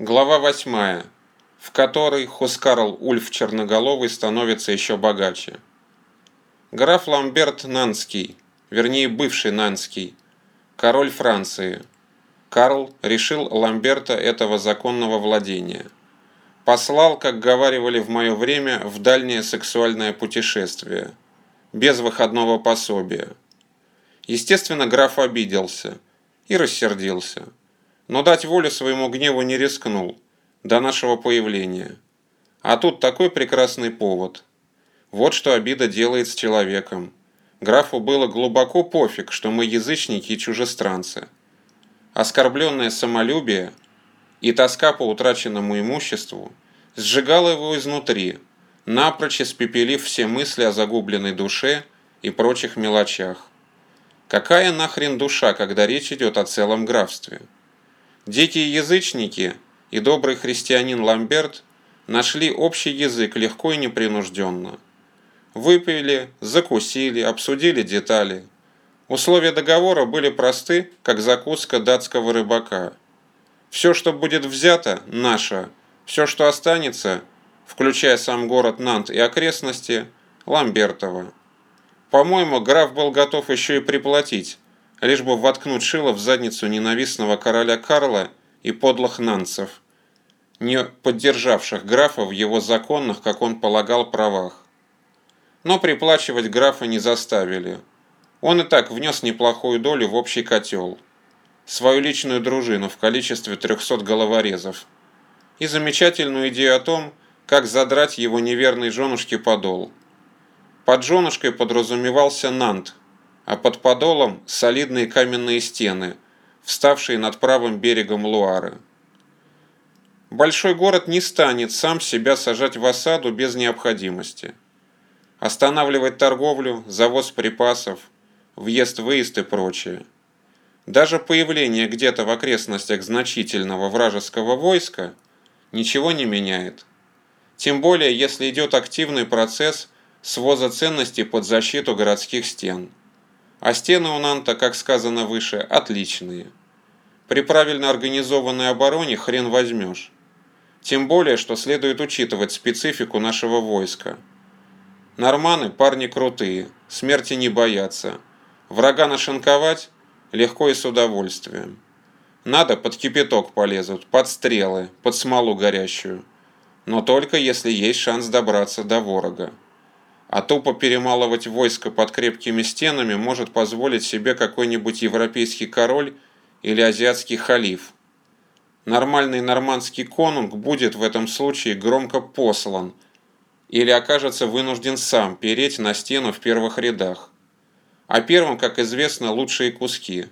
Глава 8, в которой Хускарл Ульф Черноголовый становится еще богаче. Граф Ламберт Нанский, вернее бывший Нанский, король Франции. Карл решил Ламберта этого законного владения. Послал, как говаривали в мое время, в дальнее сексуальное путешествие, без выходного пособия. Естественно, граф обиделся и рассердился но дать волю своему гневу не рискнул до нашего появления. А тут такой прекрасный повод. Вот что обида делает с человеком. Графу было глубоко пофиг, что мы язычники и чужестранцы. Оскорбленное самолюбие и тоска по утраченному имуществу сжигало его изнутри, напрочь испепелив все мысли о загубленной душе и прочих мелочах. Какая нахрен душа, когда речь идет о целом графстве? Дикие язычники и добрый христианин Ламберт нашли общий язык легко и непринужденно. Выпили, закусили, обсудили детали. Условия договора были просты, как закуска датского рыбака. Все, что будет взято, наше. Все, что останется, включая сам город Нант и окрестности, Ламбертова. По-моему, граф был готов еще и приплатить, лишь бы воткнуть шило в задницу ненавистного короля Карла и подлых нанцев, не поддержавших графа в его законных, как он полагал, правах. Но приплачивать графа не заставили. Он и так внес неплохую долю в общий котел. Свою личную дружину в количестве 300 головорезов. И замечательную идею о том, как задрать его неверной женушке подол. Под женушкой подразумевался Нант, а под подолом солидные каменные стены, вставшие над правым берегом Луары. Большой город не станет сам себя сажать в осаду без необходимости. Останавливать торговлю, завоз припасов, въезд-выезд и прочее. Даже появление где-то в окрестностях значительного вражеского войска ничего не меняет. Тем более, если идет активный процесс своза ценностей под защиту городских стен. А стены у Нанта, как сказано выше, отличные. При правильно организованной обороне хрен возьмешь. Тем более, что следует учитывать специфику нашего войска. Норманы парни крутые, смерти не боятся. Врага нашинковать легко и с удовольствием. Надо, под кипяток полезут, под стрелы, под смолу горящую. Но только если есть шанс добраться до ворога. А тупо перемалывать войско под крепкими стенами может позволить себе какой-нибудь европейский король или азиатский халиф. Нормальный нормандский конунг будет в этом случае громко послан или окажется вынужден сам переть на стену в первых рядах. А первым, как известно, лучшие куски,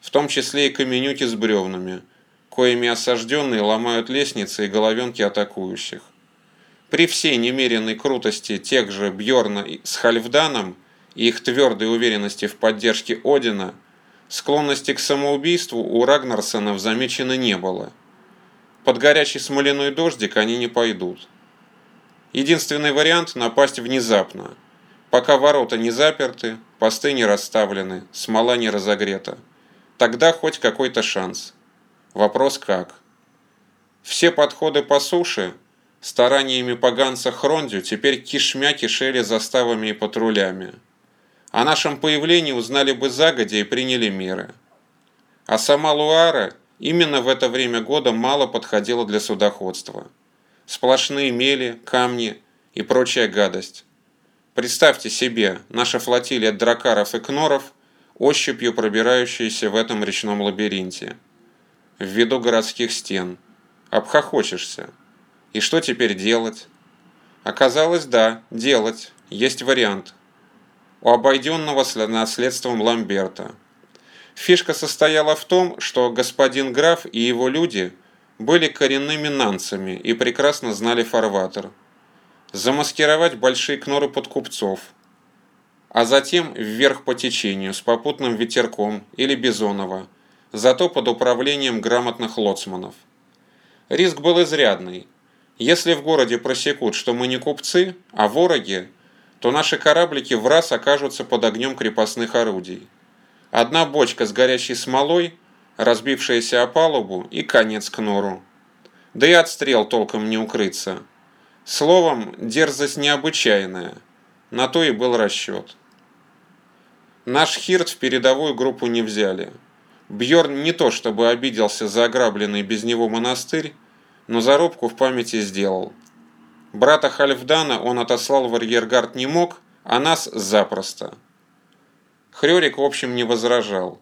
в том числе и каменюки с бревнами, коими осажденные ломают лестницы и головенки атакующих. При всей немеренной крутости тех же Бьорна с Хальфданом и их твердой уверенности в поддержке Одина, склонности к самоубийству у Рагнарсонов замечено не было. Под горячий смоляной дождик они не пойдут. Единственный вариант – напасть внезапно. Пока ворота не заперты, посты не расставлены, смола не разогрета. Тогда хоть какой-то шанс. Вопрос как? Все подходы по суше – Стараниями поганца Хрондю теперь кишмя кишели заставами и патрулями. О нашем появлении узнали бы загодя и приняли меры. А сама Луара именно в это время года мало подходила для судоходства. Сплошные мели, камни и прочая гадость. Представьте себе, наша флотилия дракаров и кноров, ощупью пробирающаяся в этом речном лабиринте. В виду городских стен. Обхохочешься. И что теперь делать? Оказалось, да, делать. Есть вариант. У обойденного наследством Ламберта. Фишка состояла в том, что господин граф и его люди были коренными нанцами и прекрасно знали фарватер. Замаскировать большие кноры под купцов, а затем вверх по течению с попутным ветерком или Бизонова, зато под управлением грамотных лоцманов. Риск был изрядный – если в городе просекут, что мы не купцы, а вороги, то наши кораблики в раз окажутся под огнем крепостных орудий. Одна бочка с горящей смолой, разбившаяся о палубу и конец к нору. Да и отстрел толком не укрыться. Словом, дерзость необычайная. На то и был расчет. Наш Хирт в передовую группу не взяли. Бьорн не то чтобы обиделся за ограбленный без него монастырь, но зарубку в памяти сделал. Брата Хальфдана он отослал в арьергард не мог, а нас запросто. Хрёрик в общем не возражал.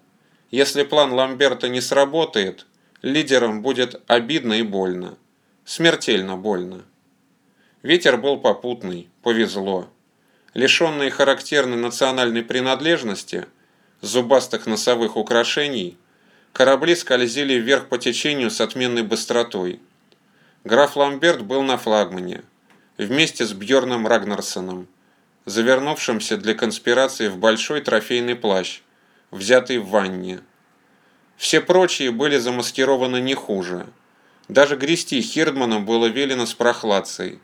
Если план Ламберта не сработает, лидерам будет обидно и больно. Смертельно больно. Ветер был попутный, повезло. Лишенные характерной национальной принадлежности, зубастых носовых украшений, корабли скользили вверх по течению с отменной быстротой. Граф Ламберт был на флагмане, вместе с Бьорном Рагнарсоном, завернувшимся для конспирации в большой трофейный плащ, взятый в ванне. Все прочие были замаскированы не хуже. Даже грести Хирдманом было велено с прохладцей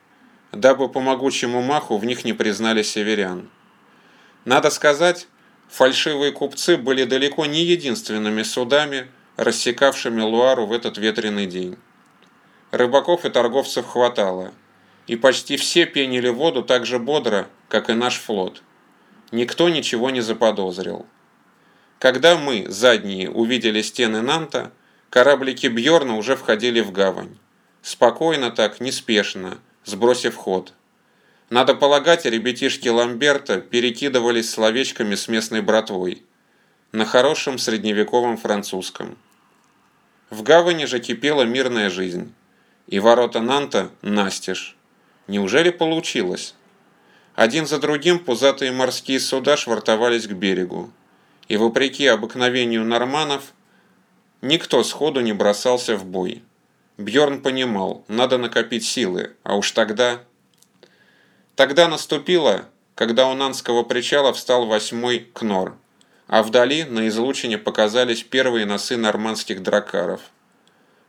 дабы по могучему маху в них не признали северян. Надо сказать, фальшивые купцы были далеко не единственными судами, рассекавшими Луару в этот ветреный день. Рыбаков и торговцев хватало, и почти все пенили воду так же бодро, как и наш флот. Никто ничего не заподозрил. Когда мы, задние, увидели стены Нанта, кораблики Бьорна уже входили в гавань. Спокойно так, неспешно, сбросив ход. Надо полагать, ребятишки Ламберта перекидывались словечками с местной братвой. На хорошем средневековом французском. В гавани же кипела мирная жизнь. И ворота Нанта настежь. Неужели получилось? Один за другим пузатые морские суда швартовались к берегу. И вопреки обыкновению норманов, никто сходу не бросался в бой. Бьорн понимал, надо накопить силы, а уж тогда... Тогда наступило, когда у Нанского причала встал восьмой Кнор, а вдали на излучине показались первые носы нормандских дракаров.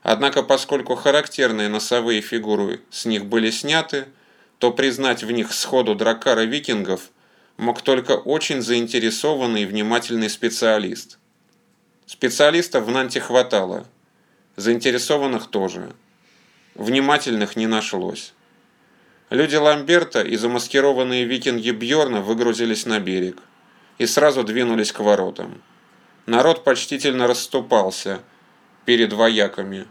Однако, поскольку характерные носовые фигуры с них были сняты, то признать в них сходу дракара викингов мог только очень заинтересованный и внимательный специалист. Специалистов в Нанте хватало – Заинтересованных тоже. Внимательных не нашлось. Люди Ламберта и замаскированные викинги Бьорна выгрузились на берег и сразу двинулись к воротам. Народ почтительно расступался перед вояками.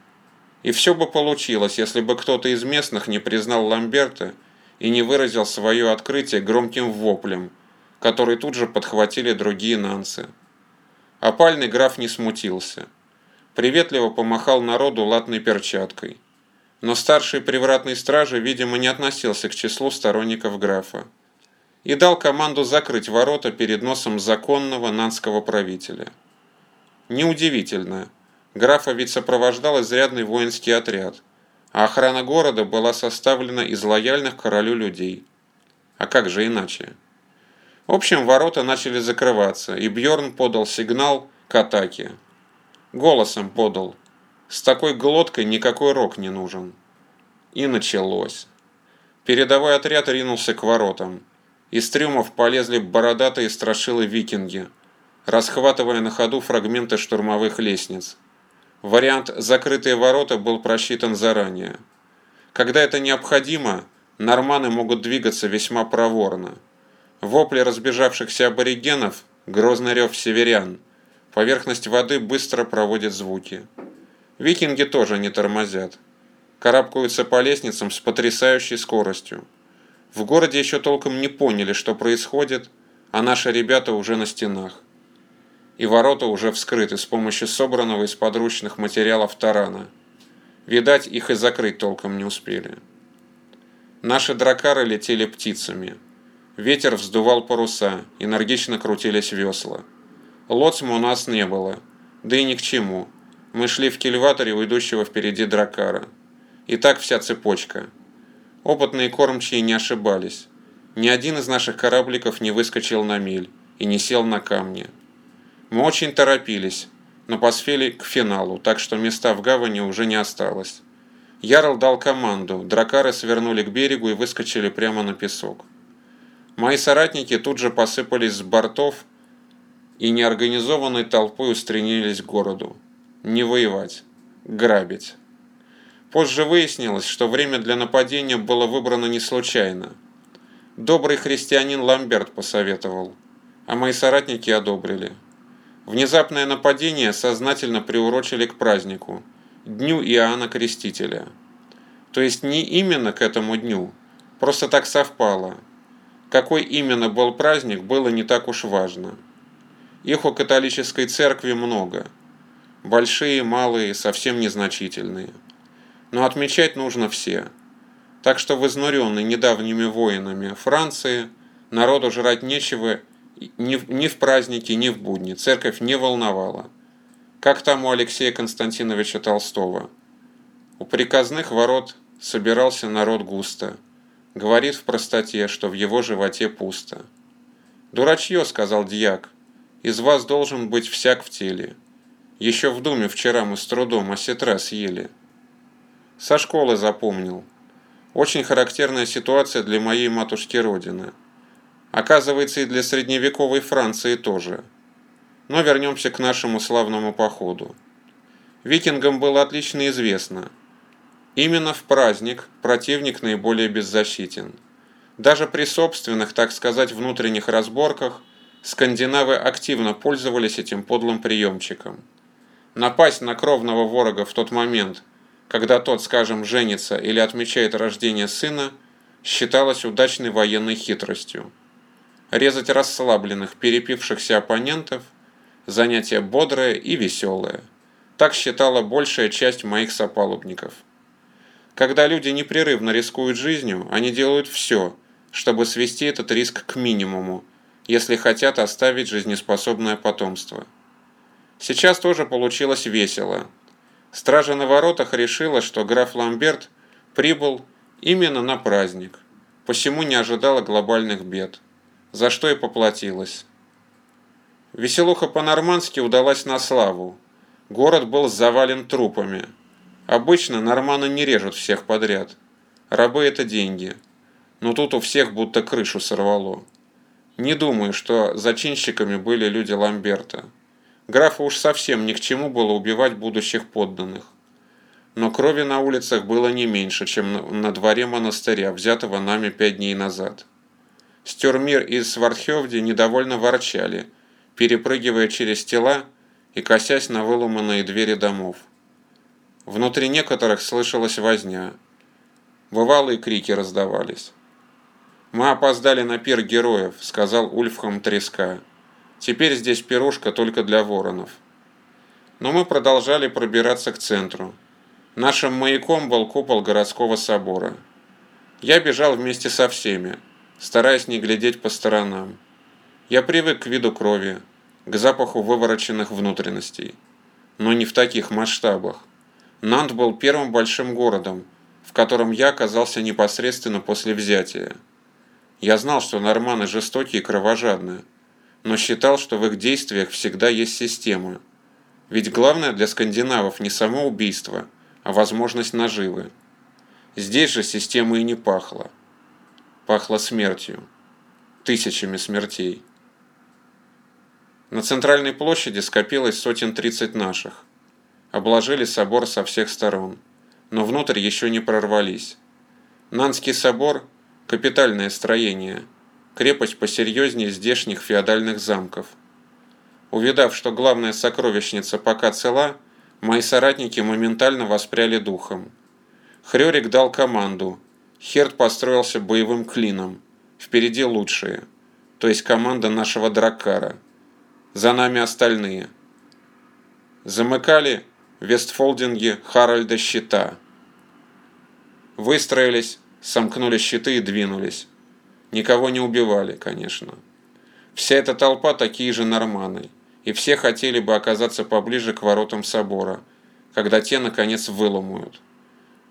И все бы получилось, если бы кто-то из местных не признал Ламберта и не выразил свое открытие громким воплем, который тут же подхватили другие нанцы. Опальный граф не смутился приветливо помахал народу латной перчаткой. Но старший привратной стражи, видимо, не относился к числу сторонников графа и дал команду закрыть ворота перед носом законного нанского правителя. Неудивительно, графа ведь сопровождал изрядный воинский отряд, а охрана города была составлена из лояльных королю людей. А как же иначе? В общем, ворота начали закрываться, и Бьорн подал сигнал к атаке. Голосом подал. С такой глоткой никакой рок не нужен. И началось. Передовой отряд ринулся к воротам. Из трюмов полезли бородатые страшилы викинги, расхватывая на ходу фрагменты штурмовых лестниц. Вариант «закрытые ворота» был просчитан заранее. Когда это необходимо, норманы могут двигаться весьма проворно. Вопли разбежавшихся аборигенов, грозный рев северян – Поверхность воды быстро проводит звуки. Викинги тоже не тормозят. Карабкаются по лестницам с потрясающей скоростью. В городе еще толком не поняли, что происходит, а наши ребята уже на стенах. И ворота уже вскрыты с помощью собранного из подручных материалов тарана. Видать, их и закрыть толком не успели. Наши дракары летели птицами. Ветер вздувал паруса, энергично крутились весла. Лоцма у нас не было. Да и ни к чему. Мы шли в кильваторе у идущего впереди дракара. И так вся цепочка. Опытные кормчие не ошибались. Ни один из наших корабликов не выскочил на миль и не сел на камни. Мы очень торопились, но поспели к финалу, так что места в гавани уже не осталось. Ярл дал команду, дракары свернули к берегу и выскочили прямо на песок. Мои соратники тут же посыпались с бортов и неорганизованной толпой устремились к городу. Не воевать, грабить. Позже выяснилось, что время для нападения было выбрано не случайно. Добрый христианин Ламберт посоветовал, а мои соратники одобрили. Внезапное нападение сознательно приурочили к празднику, Дню Иоанна Крестителя. То есть не именно к этому дню, просто так совпало. Какой именно был праздник, было не так уж важно. Их у католической церкви много. Большие, малые, совсем незначительные. Но отмечать нужно все. Так что в изнуренной недавними войнами Франции народу жрать нечего ни в, ни в праздники, ни в будни. Церковь не волновала. Как там у Алексея Константиновича Толстого. У приказных ворот собирался народ густо. Говорит в простоте, что в его животе пусто. «Дурачье», — сказал дьяк, — «из вас должен быть всяк в теле». Еще в доме вчера мы с трудом осетра съели. Со школы запомнил. Очень характерная ситуация для моей матушки Родины. Оказывается, и для средневековой Франции тоже. Но вернемся к нашему славному походу. Викингам было отлично известно. Именно в праздник противник наиболее беззащитен. Даже при собственных, так сказать, внутренних разборках скандинавы активно пользовались этим подлым приемчиком. Напасть на кровного ворога в тот момент, когда тот, скажем, женится или отмечает рождение сына, считалось удачной военной хитростью. Резать расслабленных, перепившихся оппонентов – занятие бодрое и веселое. Так считала большая часть моих сопалубников. Когда люди непрерывно рискуют жизнью, они делают все, чтобы свести этот риск к минимуму, если хотят оставить жизнеспособное потомство. Сейчас тоже получилось весело. Стража на воротах решила, что граф Ламберт прибыл именно на праздник, посему не ожидала глобальных бед, за что и поплатилась. Веселуха по-нормански удалась на славу. Город был завален трупами. Обычно норманы не режут всех подряд. Рабы – это деньги. Но тут у всех будто крышу сорвало. Не думаю, что зачинщиками были люди Ламберта. Графу уж совсем ни к чему было убивать будущих подданных. Но крови на улицах было не меньше, чем на дворе монастыря, взятого нами пять дней назад. Стюрмир и Свардхевди недовольно ворчали, перепрыгивая через тела и косясь на выломанные двери домов. Внутри некоторых слышалась возня. Бывалые крики раздавались. «Мы опоздали на пир героев», — сказал Ульфхам Треска. Теперь здесь пирожка только для воронов. Но мы продолжали пробираться к центру. Нашим маяком был купол городского собора. Я бежал вместе со всеми, стараясь не глядеть по сторонам. Я привык к виду крови, к запаху вывороченных внутренностей. Но не в таких масштабах. Нант был первым большим городом, в котором я оказался непосредственно после взятия. Я знал, что норманы жестокие и кровожадные, но считал, что в их действиях всегда есть система. Ведь главное для скандинавов не само убийство, а возможность наживы. Здесь же система и не пахла. Пахло смертью. Тысячами смертей. На центральной площади скопилось сотен тридцать наших. Обложили собор со всех сторон, но внутрь еще не прорвались. Нанский собор – капитальное строение – крепость посерьезнее здешних феодальных замков. Увидав, что главная сокровищница пока цела, мои соратники моментально воспряли духом. Хрёрик дал команду. Херд построился боевым клином. Впереди лучшие. То есть команда нашего Драккара. За нами остальные. Замыкали Вестфолдинги Харальда щита. Выстроились, сомкнули щиты и двинулись. Никого не убивали, конечно. Вся эта толпа такие же норманы, и все хотели бы оказаться поближе к воротам собора, когда те, наконец, выломают.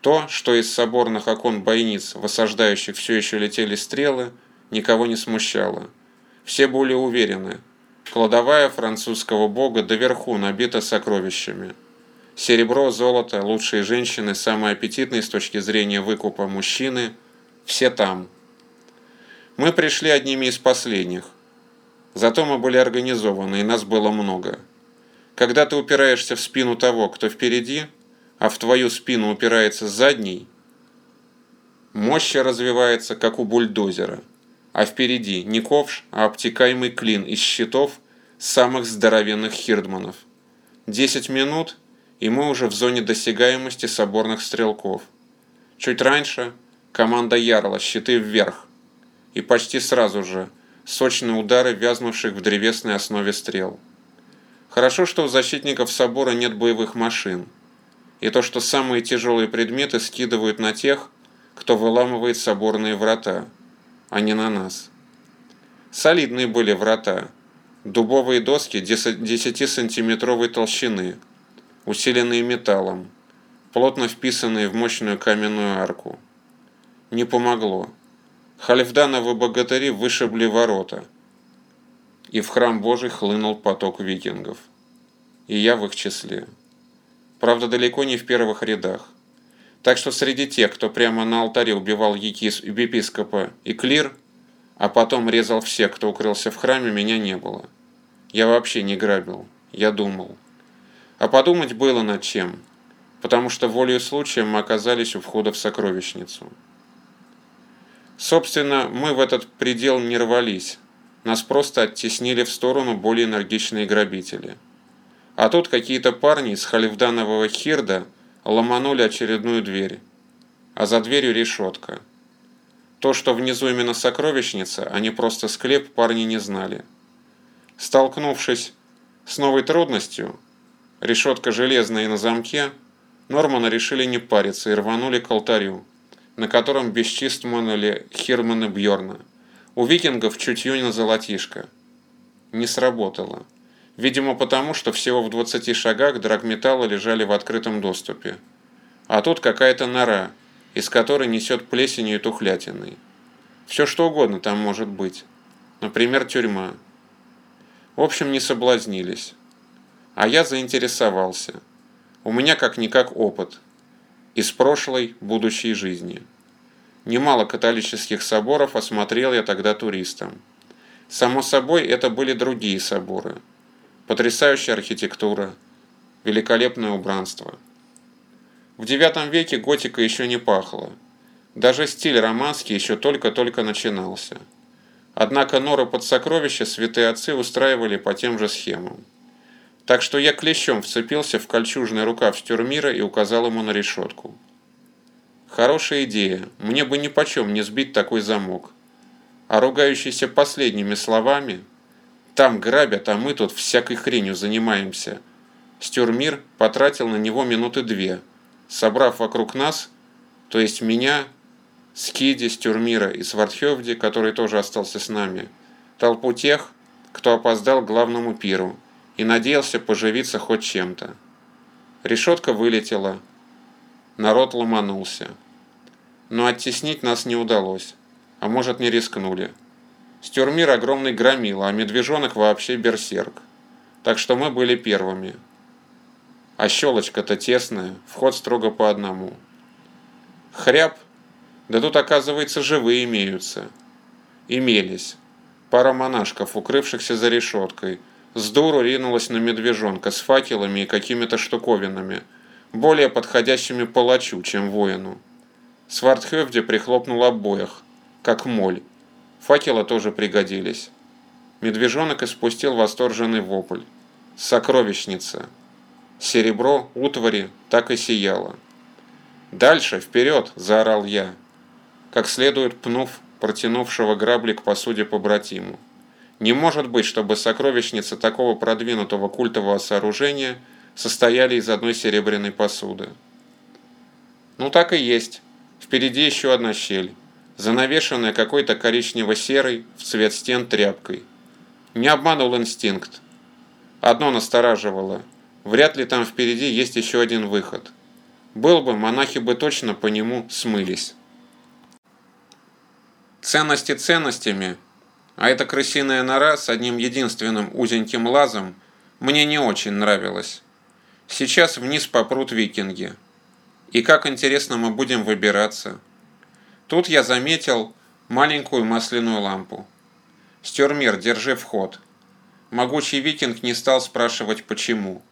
То, что из соборных окон бойниц, в осаждающих все еще летели стрелы, никого не смущало. Все были уверены. Кладовая французского бога доверху набита сокровищами. Серебро, золото, лучшие женщины, самые аппетитные с точки зрения выкупа мужчины – все там. Мы пришли одними из последних. Зато мы были организованы, и нас было много. Когда ты упираешься в спину того, кто впереди, а в твою спину упирается задний, мощь развивается, как у бульдозера, а впереди не ковш, а обтекаемый клин из щитов самых здоровенных хирдманов. Десять минут, и мы уже в зоне досягаемости соборных стрелков. Чуть раньше команда Ярла, щиты вверх, и почти сразу же сочные удары, вязнувших в древесной основе стрел. Хорошо, что у защитников собора нет боевых машин – и то, что самые тяжелые предметы скидывают на тех, кто выламывает соборные врата, а не на нас. Солидные были врата, дубовые доски 10-сантиметровой толщины, усиленные металлом, плотно вписанные в мощную каменную арку. Не помогло. Хальфдановы богатыри вышибли ворота, и в храм Божий хлынул поток викингов. И я в их числе правда далеко не в первых рядах. Так что среди тех, кто прямо на алтаре убивал епископа и клир, а потом резал всех, кто укрылся в храме, меня не было. Я вообще не грабил, я думал. А подумать было над чем, потому что волею случая мы оказались у входа в сокровищницу. Собственно, мы в этот предел не рвались, нас просто оттеснили в сторону более энергичные грабители – а тут какие-то парни из халифданового хирда ломанули очередную дверь. А за дверью решетка. То, что внизу именно сокровищница, а не просто склеп, парни не знали. Столкнувшись с новой трудностью, решетка железная и на замке, Нормана решили не париться и рванули к алтарю, на котором бесчистманули Хирман и Бьорна. У викингов чутье на золотишко. Не сработало. Видимо потому, что всего в 20 шагах драгметаллы лежали в открытом доступе. А тут какая-то нора, из которой несет плесенью и тухлятиной. Все что угодно там может быть. Например, тюрьма. В общем, не соблазнились. А я заинтересовался. У меня как-никак опыт. Из прошлой, будущей жизни. Немало католических соборов осмотрел я тогда туристам. Само собой, это были другие соборы – Потрясающая архитектура, великолепное убранство. В IX веке готика еще не пахла. Даже стиль романский еще только-только начинался. Однако норы под сокровища святые отцы устраивали по тем же схемам. Так что я клещом вцепился в кольчужный рукав стюрмира и указал ему на решетку. Хорошая идея, мне бы ни почем не сбить такой замок. А ругающийся последними словами – там грабят, а мы тут всякой хренью занимаемся. Стюрмир потратил на него минуты две, собрав вокруг нас, то есть меня, Скиди, Стюрмира и Свардхевди, который тоже остался с нами, толпу тех, кто опоздал к главному пиру и надеялся поживиться хоть чем-то. Решетка вылетела, народ ломанулся. Но оттеснить нас не удалось, а может не рискнули. Стюрмир огромный громил, а медвежонок вообще берсерк. Так что мы были первыми. А щелочка-то тесная, вход строго по одному. Хряб? Да тут, оказывается, живые имеются. Имелись. Пара монашков, укрывшихся за решеткой, с дуру ринулась на медвежонка с факелами и какими-то штуковинами, более подходящими палачу, чем воину. Свардхевде прихлопнул обоих, как моль, Факелы тоже пригодились. Медвежонок испустил восторженный вопль. Сокровищница. Серебро, утвари так и сияло. «Дальше, вперед!» – заорал я, как следует пнув протянувшего грабли к посуде побратиму. Не может быть, чтобы сокровищницы такого продвинутого культового сооружения состояли из одной серебряной посуды. Ну так и есть. Впереди еще одна щель занавешенная какой-то коричнево-серой в цвет стен тряпкой. Не обманул инстинкт. Одно настораживало. Вряд ли там впереди есть еще один выход. Был бы, монахи бы точно по нему смылись. Ценности ценностями, а эта крысиная нора с одним единственным узеньким лазом мне не очень нравилась. Сейчас вниз попрут викинги. И как интересно мы будем выбираться – Тут я заметил маленькую масляную лампу. «Стюрмир, держи вход». Могучий викинг не стал спрашивать почему.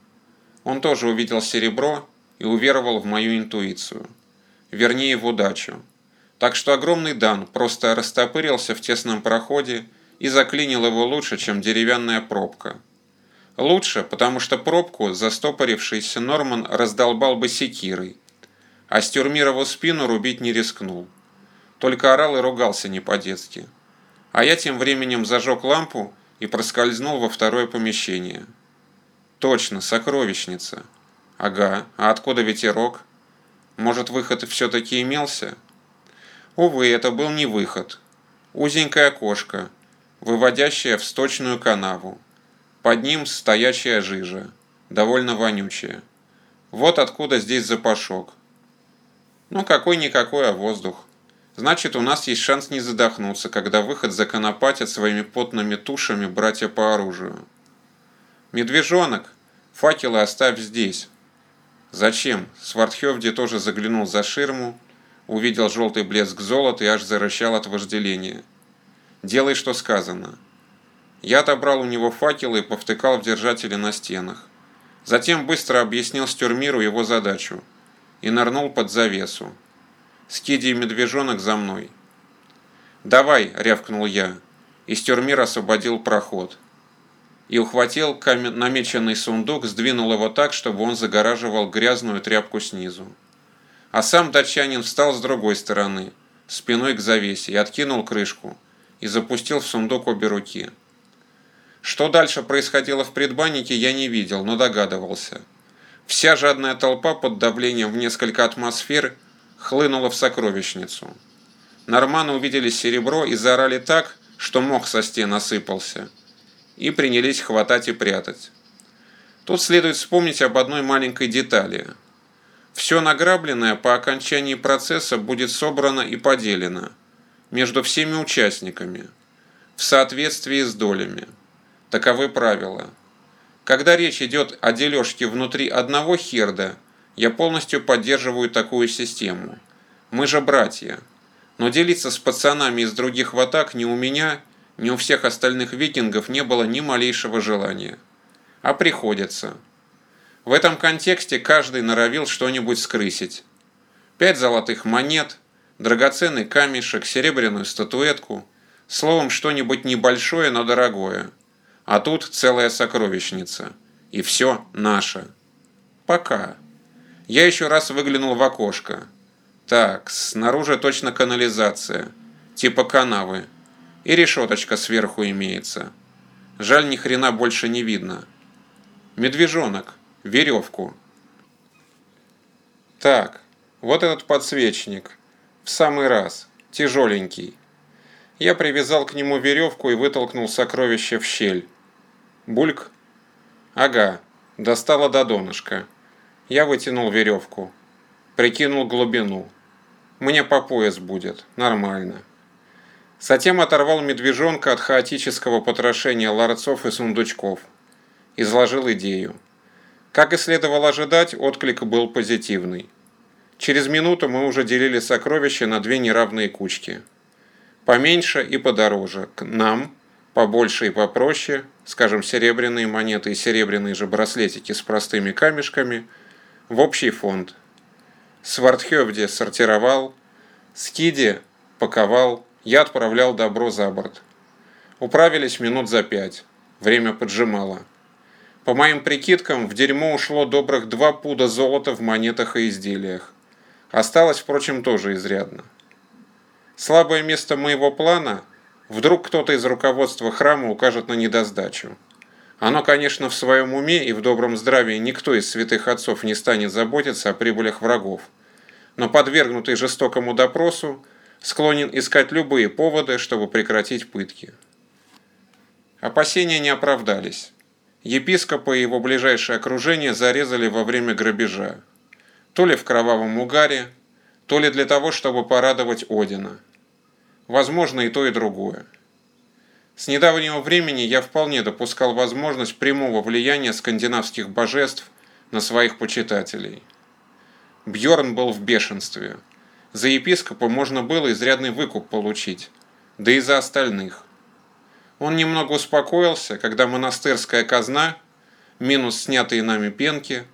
Он тоже увидел серебро и уверовал в мою интуицию. Вернее, в удачу. Так что огромный Дан просто растопырился в тесном проходе и заклинил его лучше, чем деревянная пробка. Лучше, потому что пробку застопорившийся Норман раздолбал бы секирой, а Стюрмирову спину рубить не рискнул. Только орал и ругался не по-детски. А я тем временем зажег лампу и проскользнул во второе помещение. Точно, сокровищница. Ага, а откуда ветерок? Может, выход все-таки имелся? Увы, это был не выход. Узенькое окошко, выводящее в сточную канаву. Под ним стоячая жижа, довольно вонючая. Вот откуда здесь запашок. Ну, какой-никакой, а воздух. Значит, у нас есть шанс не задохнуться, когда выход законопатят своими потными тушами братья по оружию. «Медвежонок, факелы оставь здесь». «Зачем?» Свардхевди тоже заглянул за ширму, увидел желтый блеск золота и аж зарычал от вожделения. «Делай, что сказано». Я отобрал у него факелы и повтыкал в держатели на стенах. Затем быстро объяснил Стюрмиру его задачу и нырнул под завесу. Скиди и медвежонок за мной. «Давай!» – рявкнул я, и Стюрмир освободил проход. И ухватил намеченный сундук, сдвинул его так, чтобы он загораживал грязную тряпку снизу. А сам датчанин встал с другой стороны, спиной к завесе, и откинул крышку, и запустил в сундук обе руки. Что дальше происходило в предбаннике, я не видел, но догадывался. Вся жадная толпа под давлением в несколько атмосфер – хлынула в сокровищницу. Норманы увидели серебро и заорали так, что мох со стен осыпался, и принялись хватать и прятать. Тут следует вспомнить об одной маленькой детали. Все награбленное по окончании процесса будет собрано и поделено между всеми участниками в соответствии с долями. Таковы правила. Когда речь идет о дележке внутри одного херда – я полностью поддерживаю такую систему. Мы же братья. Но делиться с пацанами из других ватак ни у меня, ни у всех остальных викингов не было ни малейшего желания. А приходится. В этом контексте каждый норовил что-нибудь скрысить. Пять золотых монет, драгоценный камешек, серебряную статуэтку, словом, что-нибудь небольшое, но дорогое. А тут целая сокровищница. И все наше. Пока. Я еще раз выглянул в окошко. Так, снаружи точно канализация. Типа канавы. И решеточка сверху имеется. Жаль, ни хрена больше не видно. Медвежонок. Веревку. Так, вот этот подсвечник. В самый раз. Тяжеленький. Я привязал к нему веревку и вытолкнул сокровище в щель. Бульк? Ага, достала до донышка. Я вытянул веревку. Прикинул глубину. Мне по пояс будет. Нормально. Затем оторвал медвежонка от хаотического потрошения ларцов и сундучков. Изложил идею. Как и следовало ожидать, отклик был позитивный. Через минуту мы уже делили сокровища на две неравные кучки. Поменьше и подороже. К нам, побольше и попроще, скажем, серебряные монеты и серебряные же браслетики с простыми камешками – в общий фонд. Свардхевде сортировал, Скиди паковал, я отправлял добро за борт. Управились минут за пять. Время поджимало. По моим прикидкам, в дерьмо ушло добрых два пуда золота в монетах и изделиях. Осталось, впрочем, тоже изрядно. Слабое место моего плана – вдруг кто-то из руководства храма укажет на недосдачу. Оно, конечно, в своем уме и в добром здравии никто из святых отцов не станет заботиться о прибылях врагов, но подвергнутый жестокому допросу склонен искать любые поводы, чтобы прекратить пытки. Опасения не оправдались. Епископа и его ближайшее окружение зарезали во время грабежа. То ли в кровавом угаре, то ли для того, чтобы порадовать Одина. Возможно и то, и другое. С недавнего времени я вполне допускал возможность прямого влияния скандинавских божеств на своих почитателей. Бьорн был в бешенстве. За епископа можно было изрядный выкуп получить, да и за остальных. Он немного успокоился, когда монастырская казна, минус снятые нами пенки,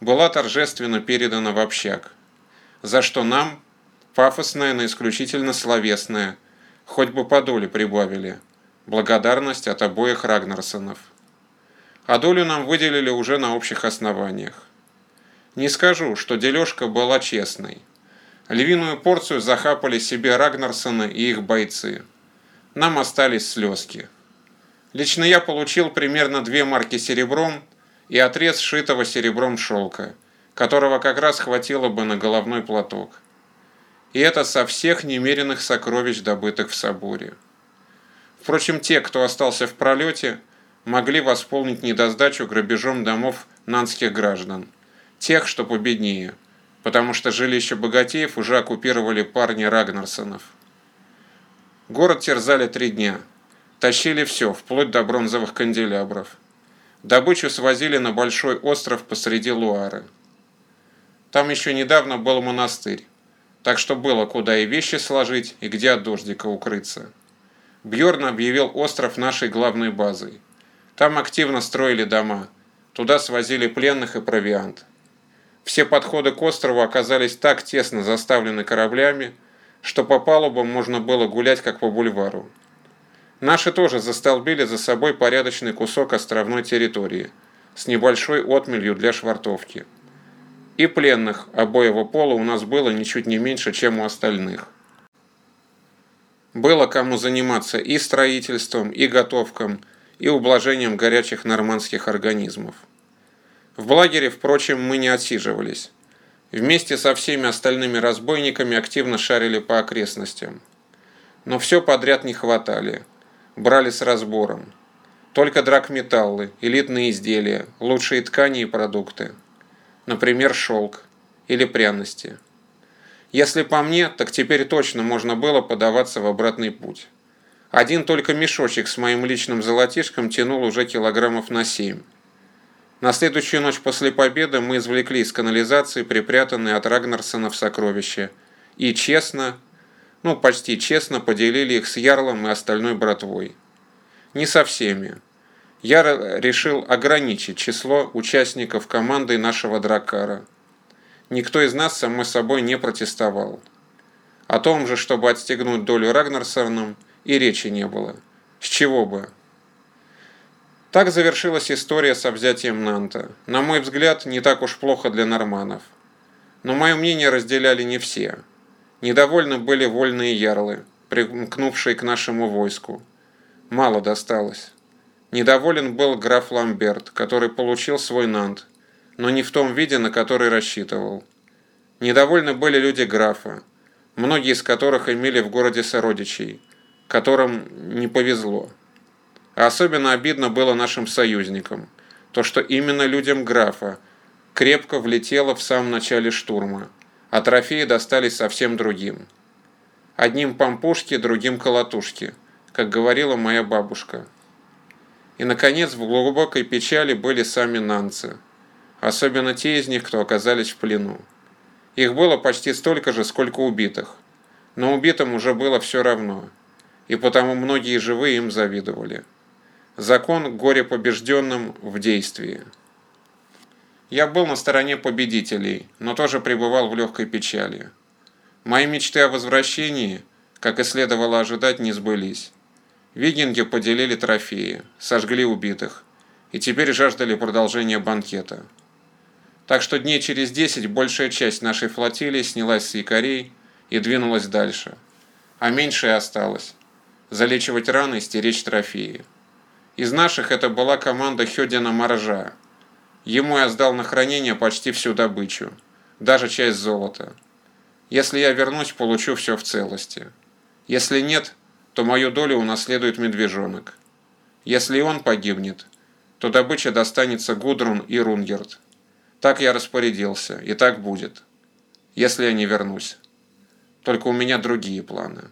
была торжественно передана в общак, за что нам, пафосное, но исключительно словесное, хоть бы по доле прибавили, благодарность от обоих Рагнарсонов. А долю нам выделили уже на общих основаниях. Не скажу, что дележка была честной. Львиную порцию захапали себе Рагнарсоны и их бойцы. Нам остались слезки. Лично я получил примерно две марки серебром и отрез сшитого серебром шелка, которого как раз хватило бы на головной платок. И это со всех немеренных сокровищ, добытых в соборе. Впрочем, те, кто остался в пролете, могли восполнить недосдачу грабежом домов нанских граждан, тех, что победнее, потому что жилища богатеев уже оккупировали парни Рагнарсонов. Город терзали три дня – Тащили все, вплоть до бронзовых канделябров. Добычу свозили на большой остров посреди Луары. Там еще недавно был монастырь, так что было куда и вещи сложить, и где от дождика укрыться. Бьорн объявил остров нашей главной базой. Там активно строили дома, туда свозили пленных и провиант. Все подходы к острову оказались так тесно заставлены кораблями, что по палубам можно было гулять как по бульвару. Наши тоже застолбили за собой порядочный кусок островной территории с небольшой отмелью для швартовки. И пленных обоего пола у нас было ничуть не меньше, чем у остальных. Было кому заниматься и строительством, и готовком, и ублажением горячих нормандских организмов. В Благере, впрочем, мы не отсиживались. Вместе со всеми остальными разбойниками активно шарили по окрестностям. Но все подряд не хватали – брали с разбором. Только драгметаллы, элитные изделия, лучшие ткани и продукты. Например, шелк или пряности. Если по мне, так теперь точно можно было подаваться в обратный путь. Один только мешочек с моим личным золотишком тянул уже килограммов на 7. На следующую ночь после победы мы извлекли из канализации припрятанные от Рагнарсона в сокровища и честно, ну почти честно поделили их с Ярлом и остальной братвой. Не со всеми. Я решил ограничить число участников команды нашего Дракара. Никто из нас, само собой, не протестовал. О том же, чтобы отстегнуть долю Рагнарсоном, и речи не было. С чего бы? Так завершилась история с взятием Нанта. На мой взгляд, не так уж плохо для норманов. Но мое мнение разделяли не все. Недовольны были вольные ярлы, примкнувшие к нашему войску. Мало досталось. Недоволен был граф Ламберт, который получил свой нант, но не в том виде, на который рассчитывал. Недовольны были люди графа, многие из которых имели в городе сородичей, которым не повезло. А особенно обидно было нашим союзникам, то что именно людям графа крепко влетело в самом начале штурма – а трофеи достались совсем другим. Одним пампушки, другим колотушки, как говорила моя бабушка. И, наконец, в глубокой печали были сами нанцы, особенно те из них, кто оказались в плену. Их было почти столько же, сколько убитых, но убитым уже было все равно, и потому многие живые им завидовали. Закон горе побежденным в действии. Я был на стороне победителей, но тоже пребывал в легкой печали. Мои мечты о возвращении, как и следовало ожидать, не сбылись. Викинги поделили трофеи, сожгли убитых, и теперь жаждали продолжения банкета. Так что дней через десять большая часть нашей флотилии снялась с якорей и двинулась дальше, а меньшая осталась – залечивать раны и стеречь трофеи. Из наших это была команда Хёдина Маржа – Ему я сдал на хранение почти всю добычу, даже часть золота. Если я вернусь, получу все в целости. Если нет, то мою долю унаследует медвежонок. Если он погибнет, то добыча достанется Гудрун и Рунгерт. Так я распорядился, и так будет. Если я не вернусь. Только у меня другие планы.